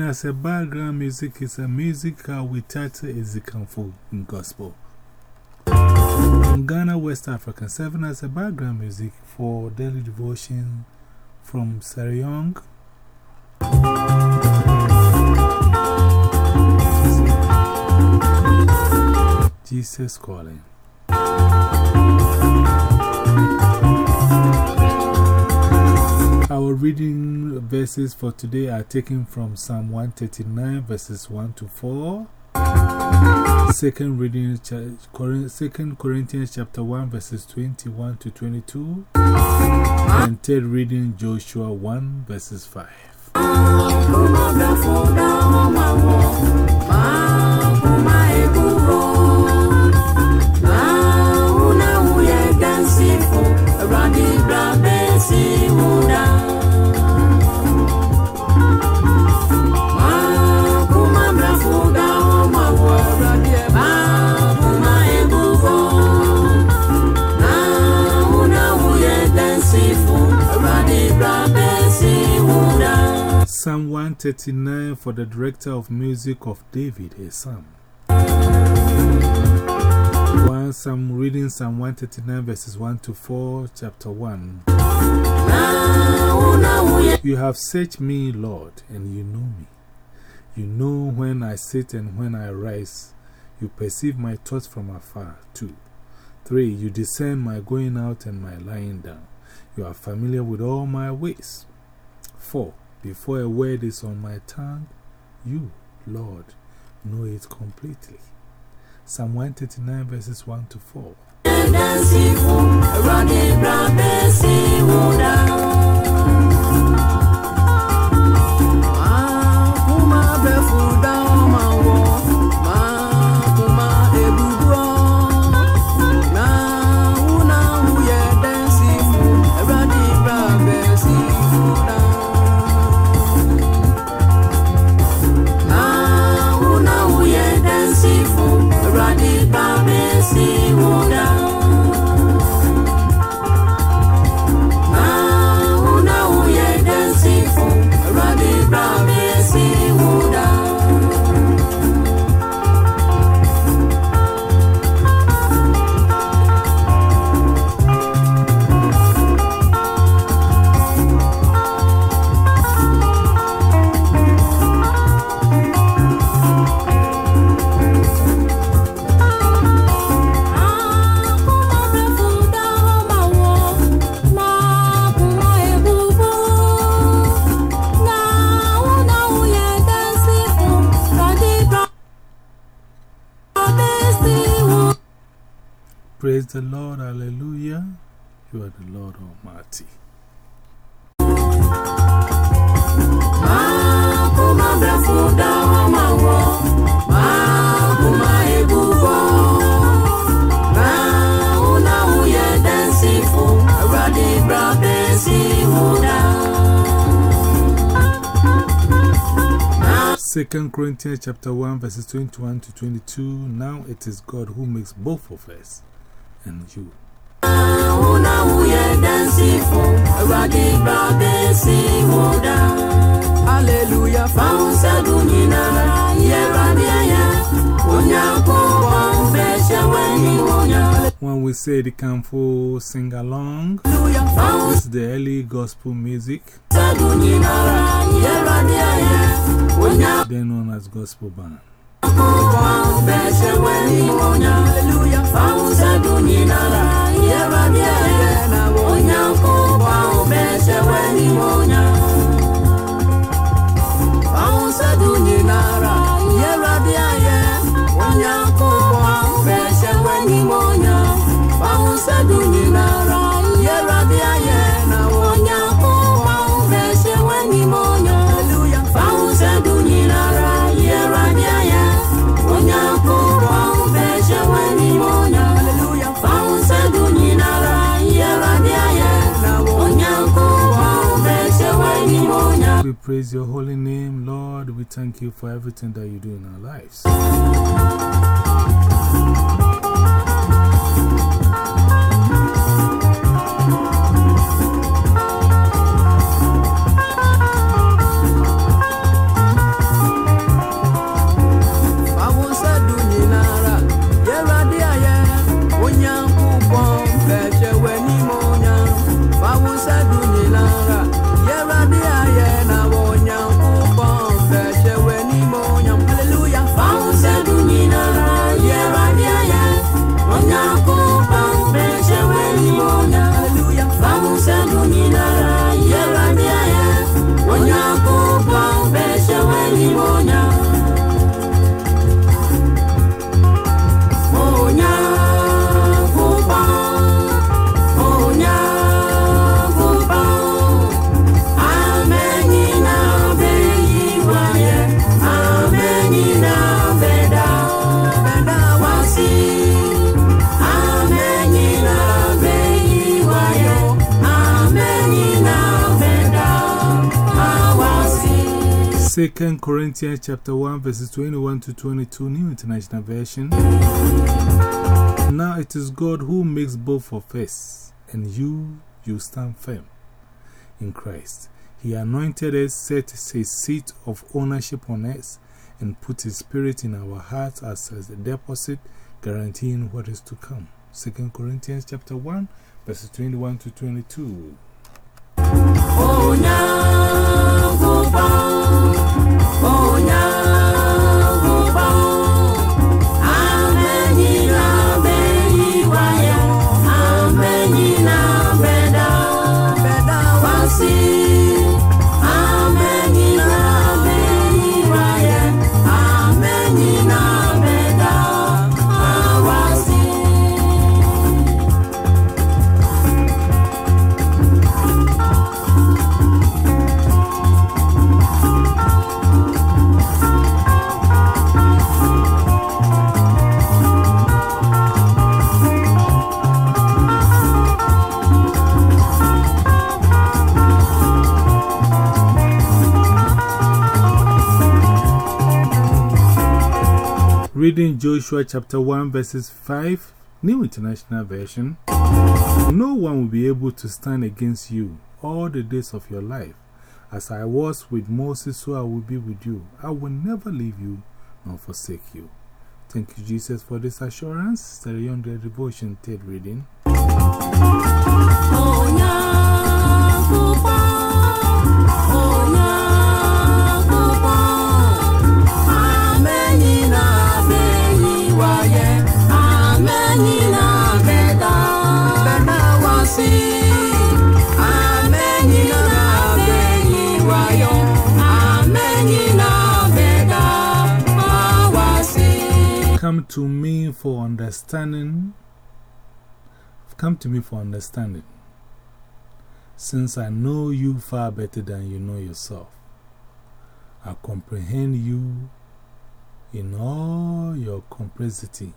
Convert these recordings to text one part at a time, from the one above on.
as a background music is a music we title is the in gospel. In Ghana, West Africa, serving as a background music for daily devotion from Sarah Young. Jesus Calling. Our reading verses for today are taken from Psalm 139, verses 1 to 4. Second reading, Second Corinthians chapter 1, verses 21 to 22. And third reading, Joshua 1, verses 5. Psalm 139 for the director of music of David, a psalm. Psalm reading Psalm 139 verses 1 to 4, chapter 1. You have searched me, Lord, and you know me. You know when I sit and when I rise. You perceive my thoughts from afar, too. 3. You discern my going out and my lying down. You are familiar with all my ways. 4. Before a word is on my tongue, you, Lord, know it completely. Psalm 139 verses 1 to 4. 2 Corinthians chapter 1, verses 21 to 22. Now it is God who makes both of us and you. Hallelujah. We say the Kamfo sing along, this is the early gospel music, then known as gospel band. We praise your holy name, Lord. We thank you for everything that you do in our lives. Second Corinthians chapter 1 verses 21 to 22 New International Version. Now it is God who makes both of us, and you, you stand firm in Christ. He anointed us, set his seat of ownership on us, and put his spirit in our hearts as, a deposit, guaranteeing what is to come. Second Corinthians chapter 1 verses 21 to 22. Oh, Reading Joshua chapter 1 verses 5, New International Version. No one will be able to stand against you all the days of your life. As I was with Moses, so I will be with you. I will never leave you nor forsake you. Thank you, Jesus, for this assurance. Study on the devotion, third reading. Come to me for understanding. Come to me for understanding. Since I know you far better than you know yourself, I comprehend you in all your complexity.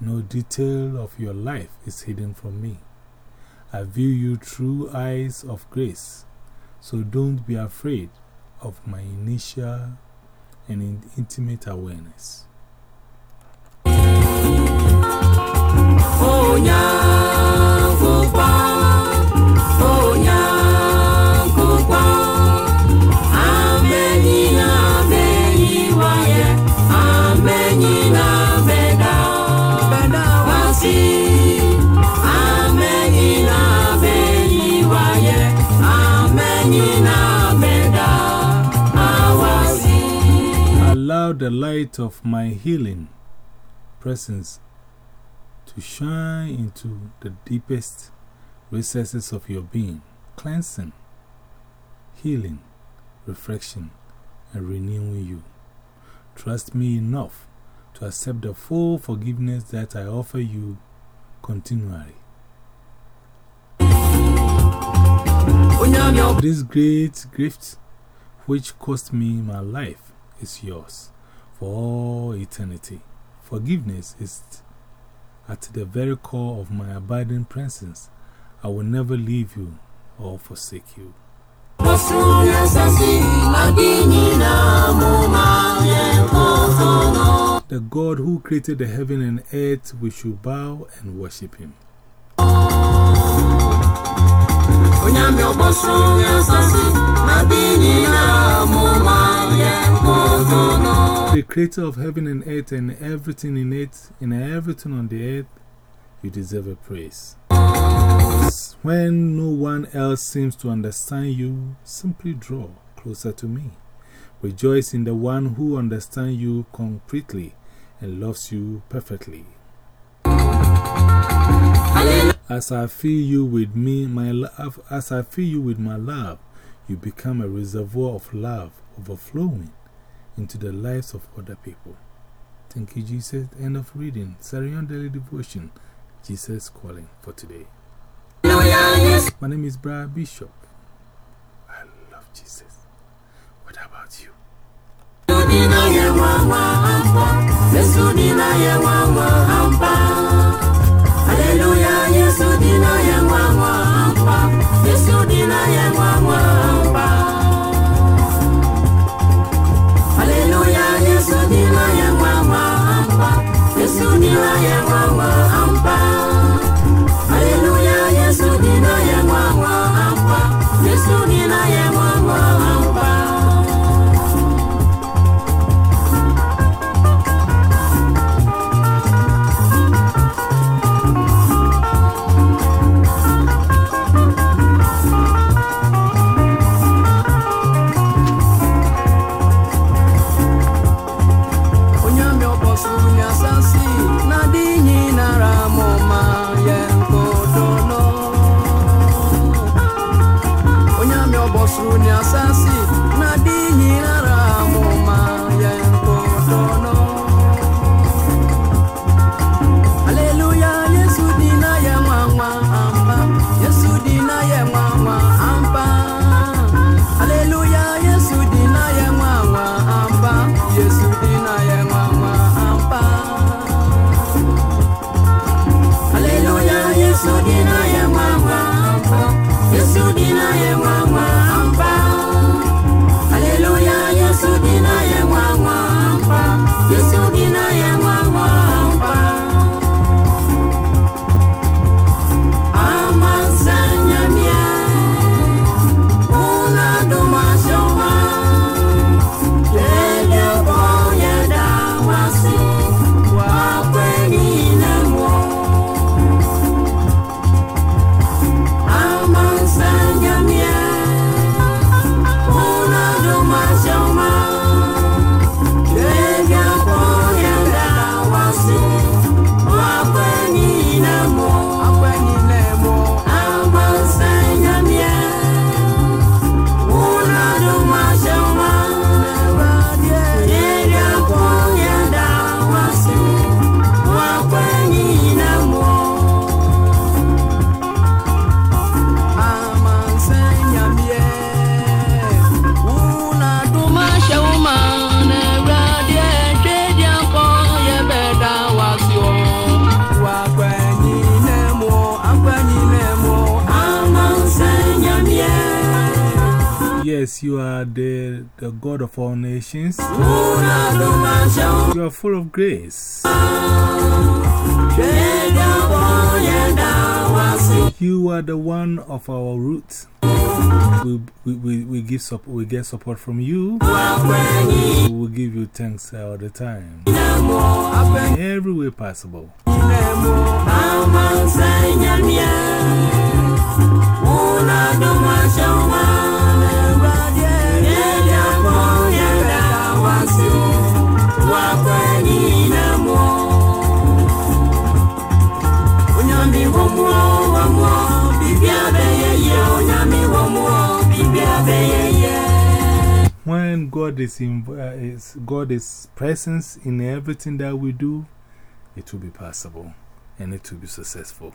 No detail of your life is hidden from me. I view you through eyes of grace, so don't be afraid of my initial and intimate awareness. Allow the light of my healing presence to shine into the deepest recesses of your being, cleansing, healing, reflection, and renewing you. Trust me enough to accept the full forgiveness that I offer you continually. This great gift, which cost me my life, is yours for all eternity. Forgiveness is at the very core of my abiding presence. I will never leave you or forsake you. The God who created the heaven and earth, we should bow and worship Him. The creator of heaven and earth and everything in it, and everything on the earth, you deserve a praise. When no one else seems to understand you, simply draw closer to me. Rejoice in the one who understands you completely and loves you perfectly. As I fill you with me, my love, as I fill you with my love, you become a reservoir of love overflowing into the lives of other people. Thank you, Jesus. End of reading. Sarah Young Daily Devotion. Jesus calling for today. My name is Brad Bishop. I love Jesus. What about you? yesu di na ye nwa nwa mpa yesu di na ye nwa nwa You are the, the God of all nations. You are full of grace. You are the one of our roots. We, we, we, we, give we get support from you. We will give you thanks all the time. In every way possible. When God is, in, uh, is, God is presence in everything that we do, it will be possible and it will be successful.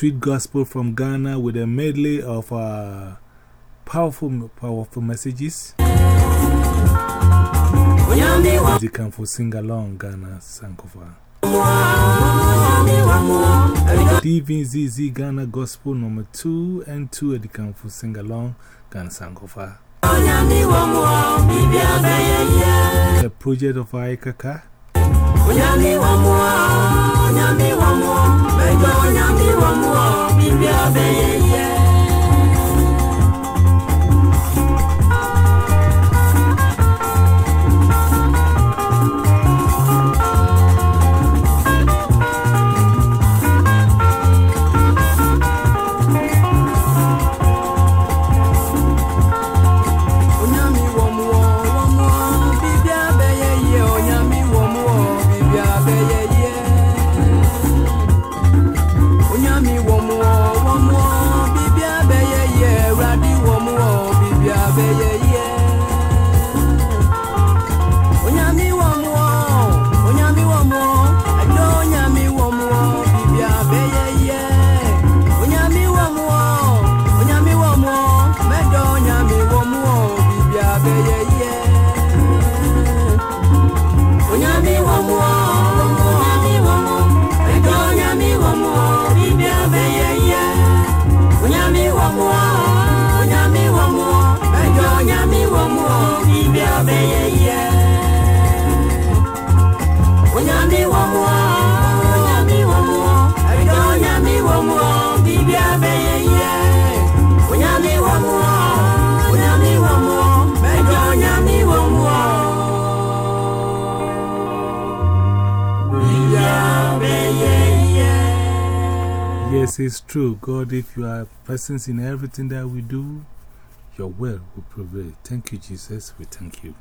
Sweet gospel from Ghana with a medley of uh, powerful, powerful messages. You can for sing along Ghana Sankofa. DVZZ Ghana Gospel number 2 and 2 at the Kamfu Sing Along Ghana Sankofa. The project of Aikaka. It's true. God, if you are present in everything that we do, your will will prevail. Thank you, Jesus. We thank you.